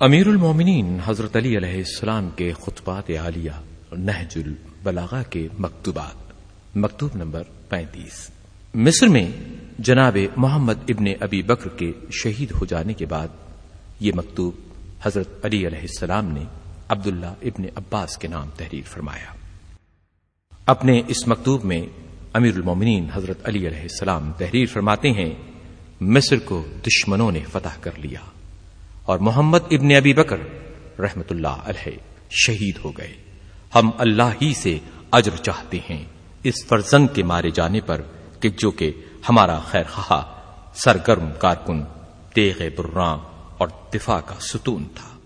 امیر المومنین حضرت علی علیہ السلام کے خطبات عالیہ نہج البلاغا کے مکتوبات، مکتوب نمبر پینتیس۔ مصر میں جناب محمد ابن ابی بکر کے شہید ہو جانے کے بعد یہ مکتوب حضرت علی علیہ السلام نے عبداللہ ابن عباس کے نام تحریر فرمایا۔ اپنے اس مکتوب میں امیر المومنین حضرت علی علیہ السلام تحریر فرماتے ہیں، مصر کو دشمنوں نے فتح کر لیا۔ اور محمد ابن ابی بکر رحمت اللہ علیہ شہید ہو گئے۔ ہم اللہ ہی سے اجر چاہتے ہیں اس فرزن کے مارے جانے پر کہ جو کہ ہمارا خیر خواہ سرگرم کارکن تیغ براں اور دفاع کا ستون تھا۔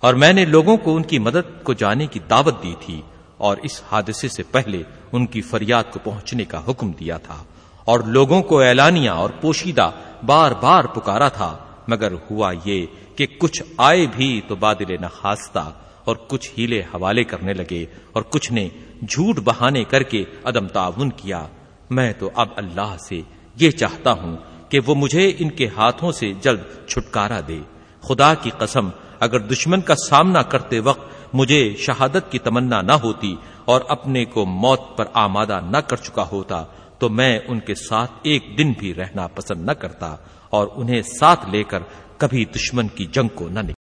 اور میں نے لوگوں کو ان کی مدد کو جانے کی دعوت دی تھی اور اس حادثے سے پہلے ان کی فریاد کو پہنچنے کا حکم دیا تھا۔ اور لوگوں کو اعلانیہ اور پوشیدہ بار بار پکارا تھا، مگر ہوا یہ کہ کچھ آئے بھی تو بادل نخواستہ اور کچھ ہیلے حوالے کرنے لگے اور کچھ نے جھوٹ بہانے کر کے عدم تعاون کیا۔ میں تو اب اللہ سے یہ چاہتا ہوں کہ وہ مجھے ان کے ہاتھوں سے جلد چھٹکارا دے۔ خدا کی قسم، اگر دشمن کا سامنا کرتے وقت مجھے شہادت کی تمنا نہ ہوتی اور اپنے کو موت پر آمادہ نہ کر چکا ہوتا تو میں ان کے ساتھ ایک دن بھی رہنا پسند نہ کرتا اور انہیں ساتھ لے کر کبھی دشمن کی جنگ کو نہ نکل